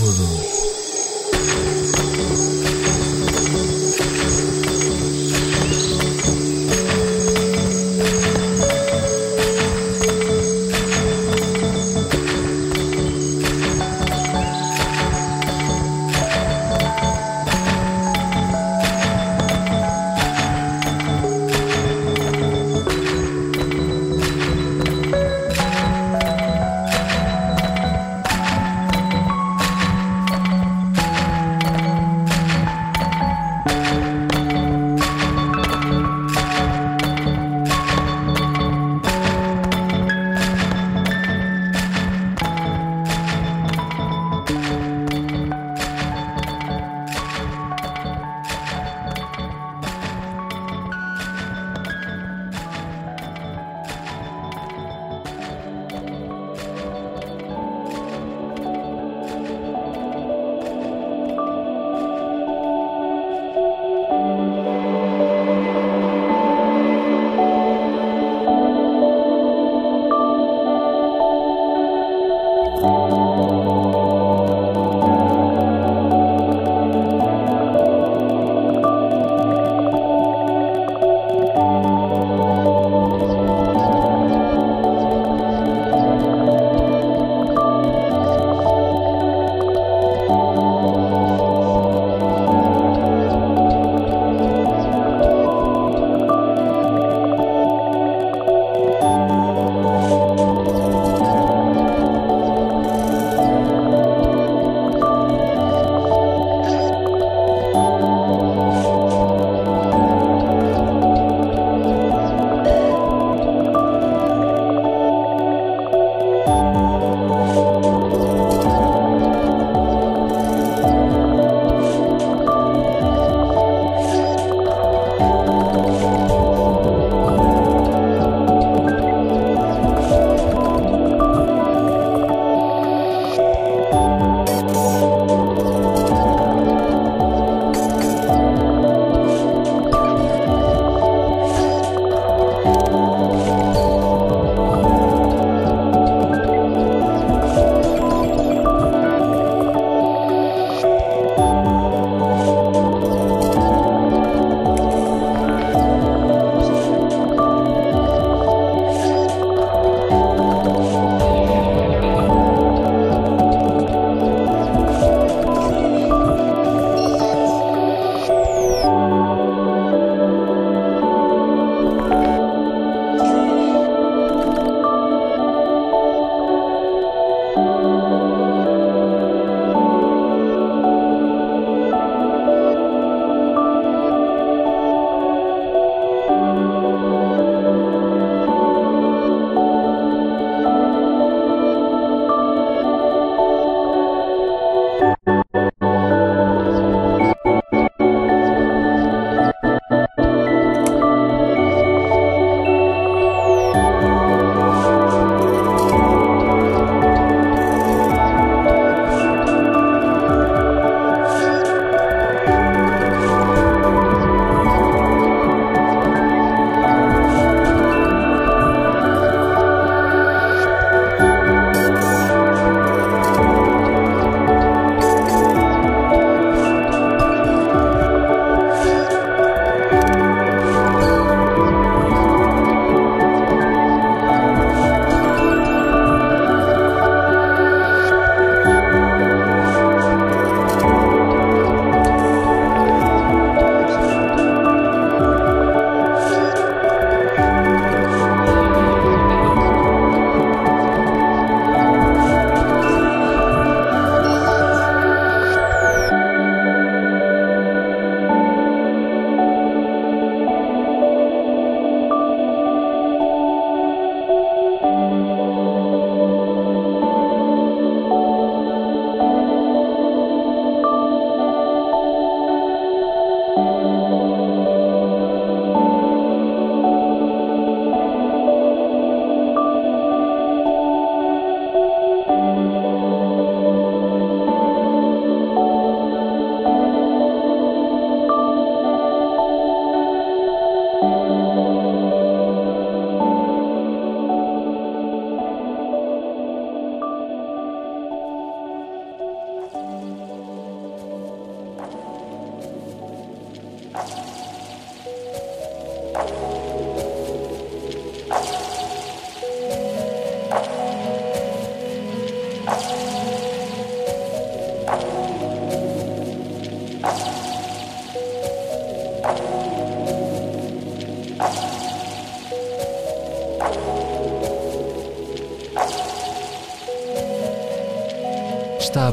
ブルー。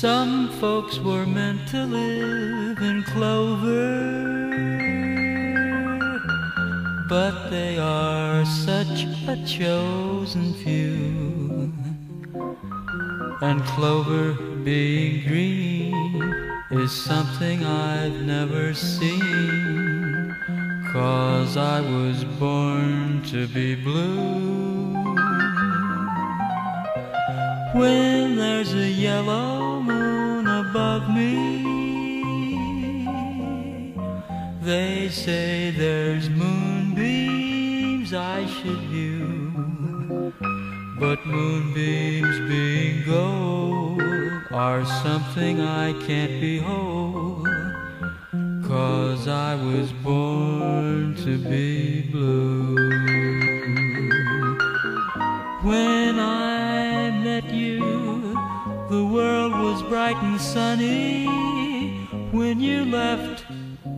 Some folks were meant to live in clover, but they are such a chosen few. And clover being green is something I've never seen. Cause I was born to be blue. When there's a yellow moon above me, they say there's moonbeams I should view. But moonbeams being gold are something I can't behold. Cause I was born to be blue. When bright and sunny. When you left,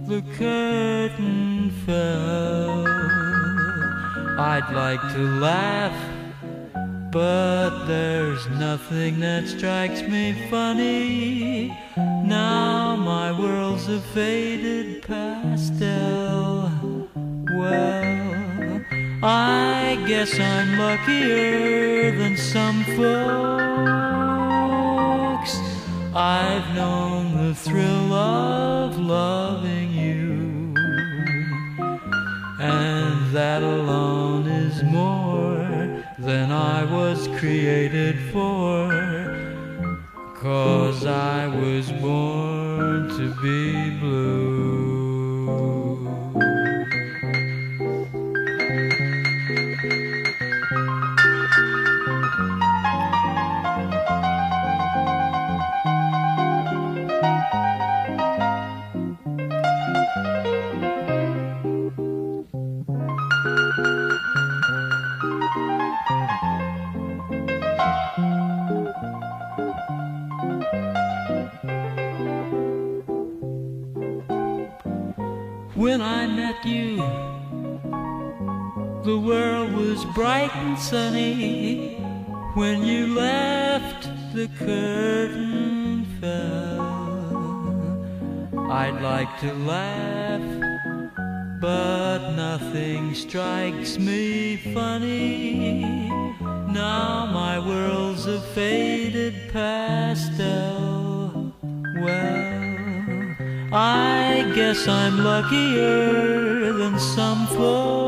the curtain fell. I'd like to laugh but there's nothing that strikes me funny. Now my world's a faded pastel. Well, I guess I'm luckier than some folks. I've known the thrill of loving you, and that alone is more than I was created for. Cause I was born to be blue. Sunny. When you left, the curtain fell. I'd like to laugh, but nothing strikes me funny. Now my world's a faded pastel. Oh, well, I guess I'm luckier than some folks.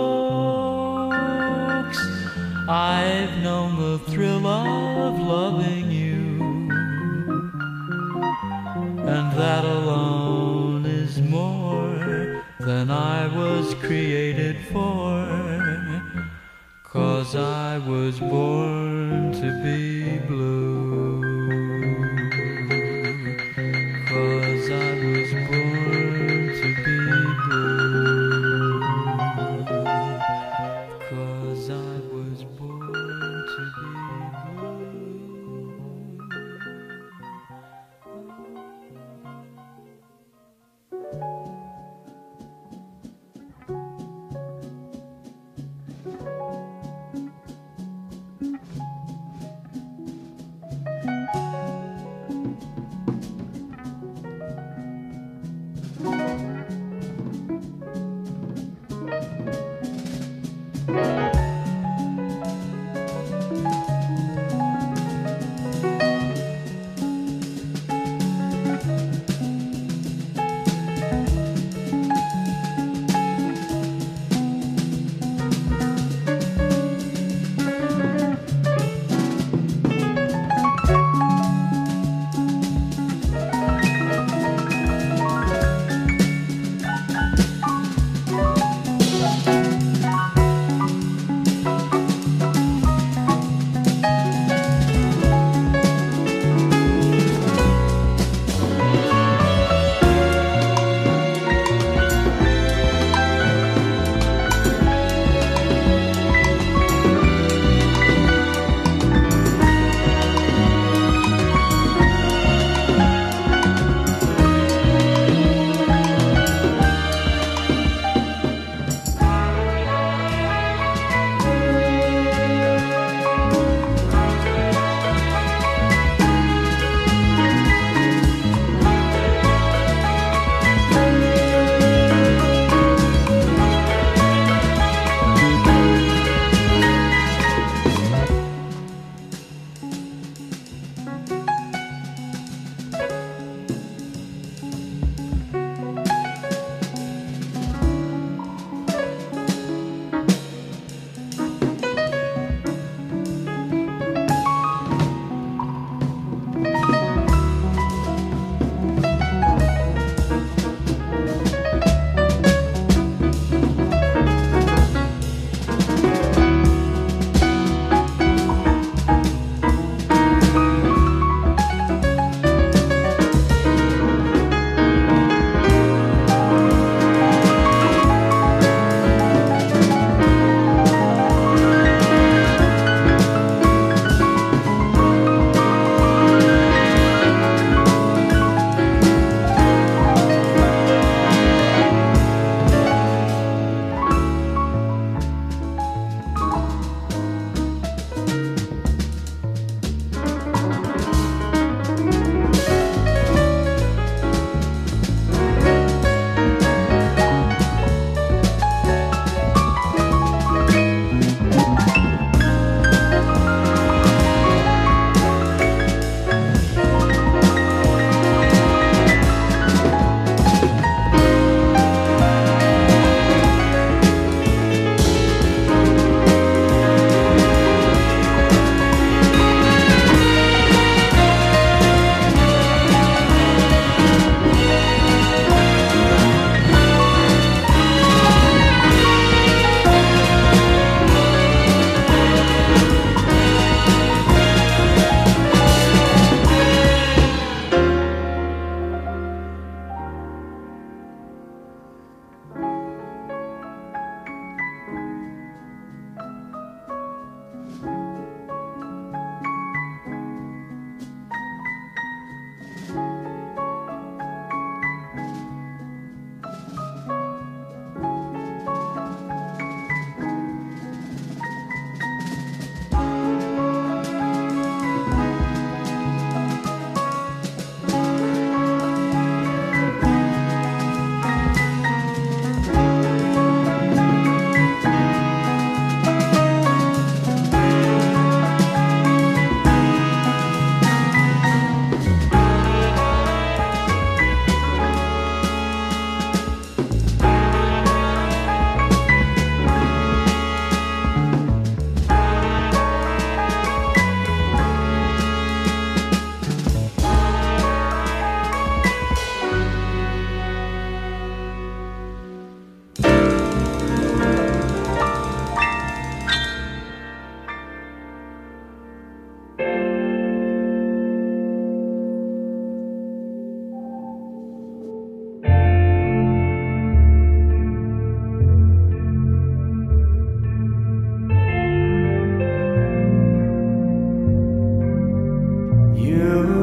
you.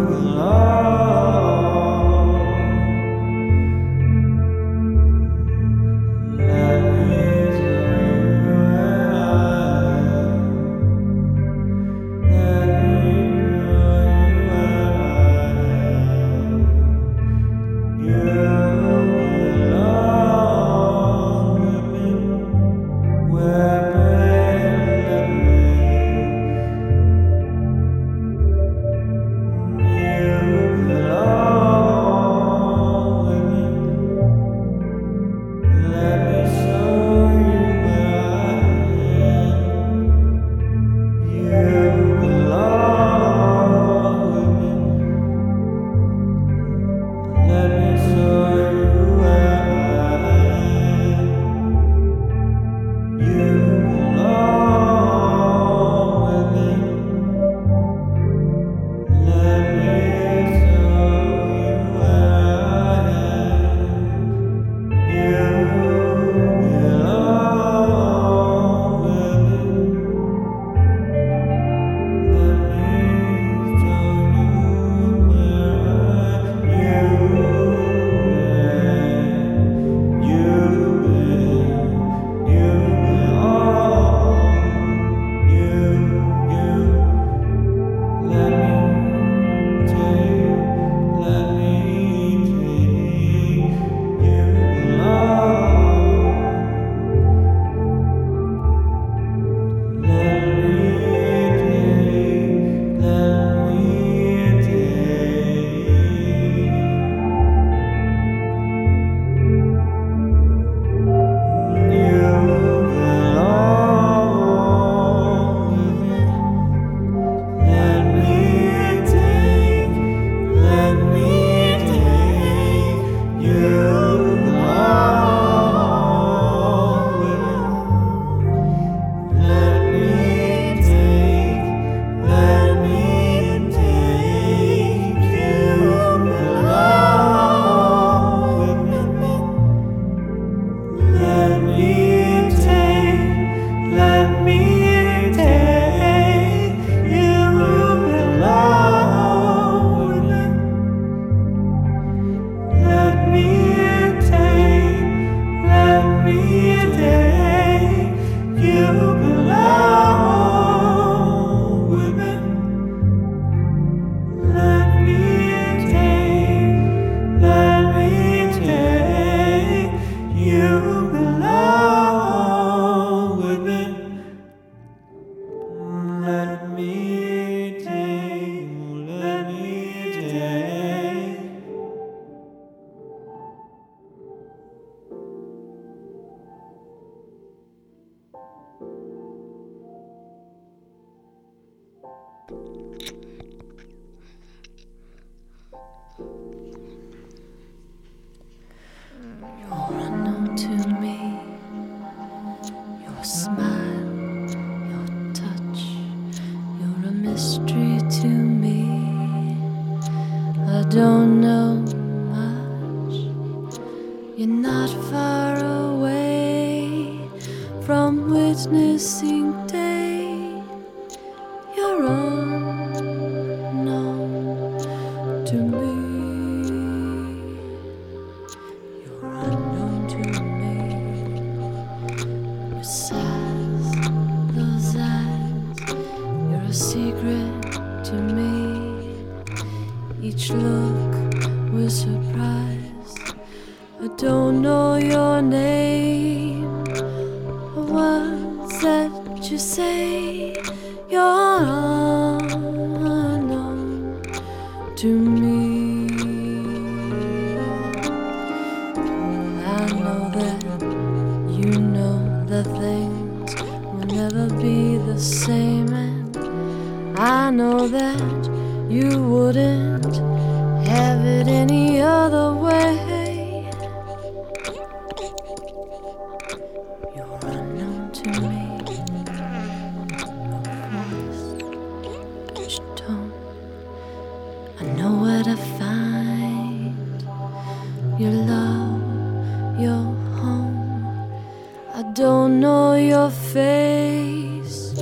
your face,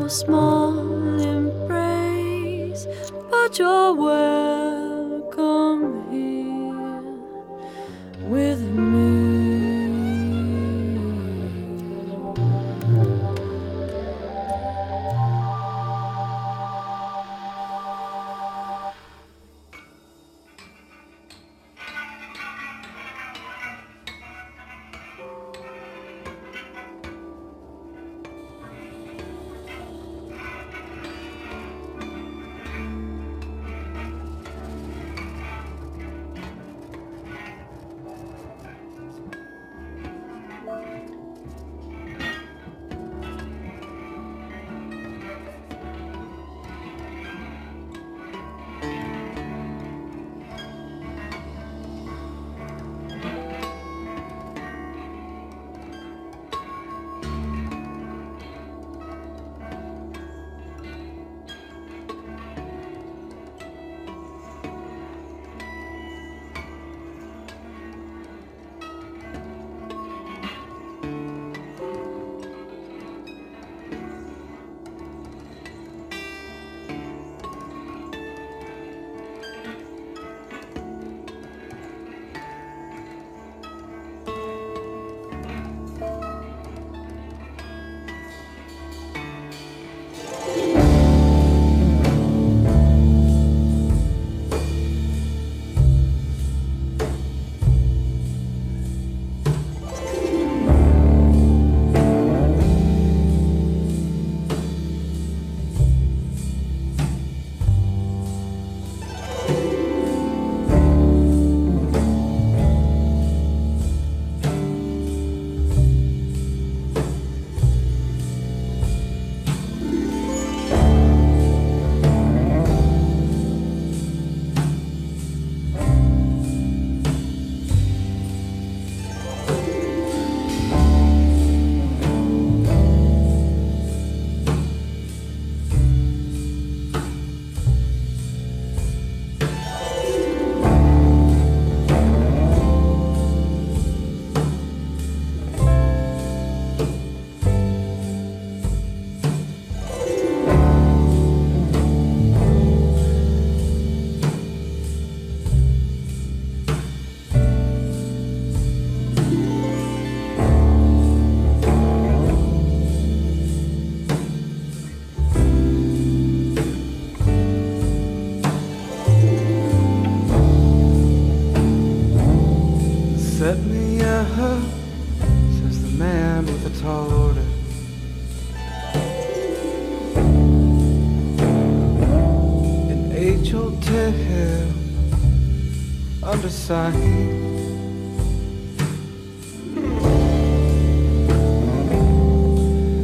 a small embrace, but you're welcome here with me.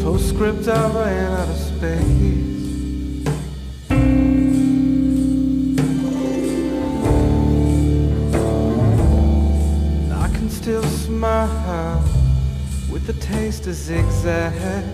Postscript, I ran out of space. I can still smile with the taste of zigzag.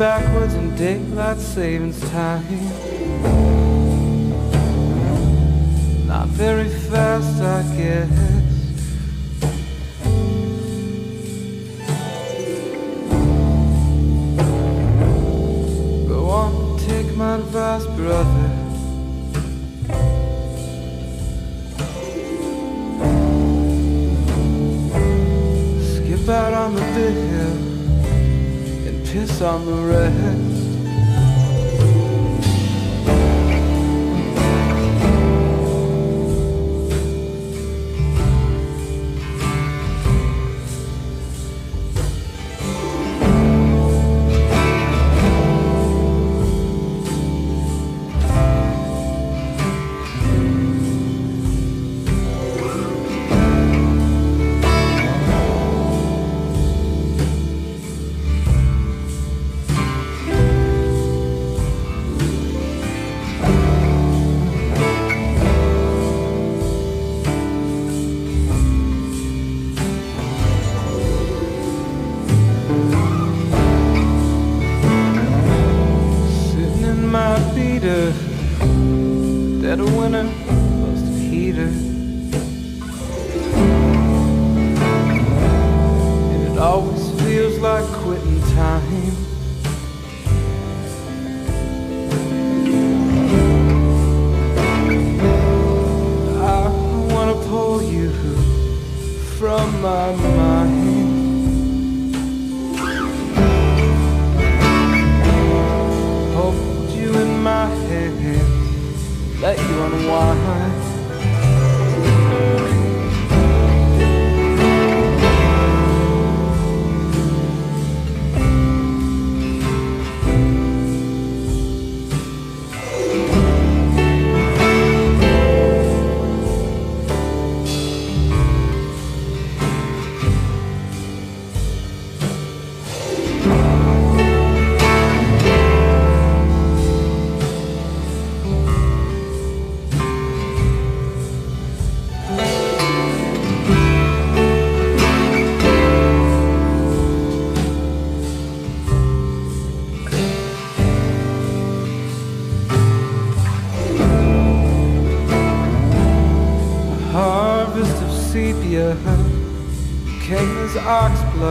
Backwards in daylight savings time. Not very fast, I guess. Piss on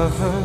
her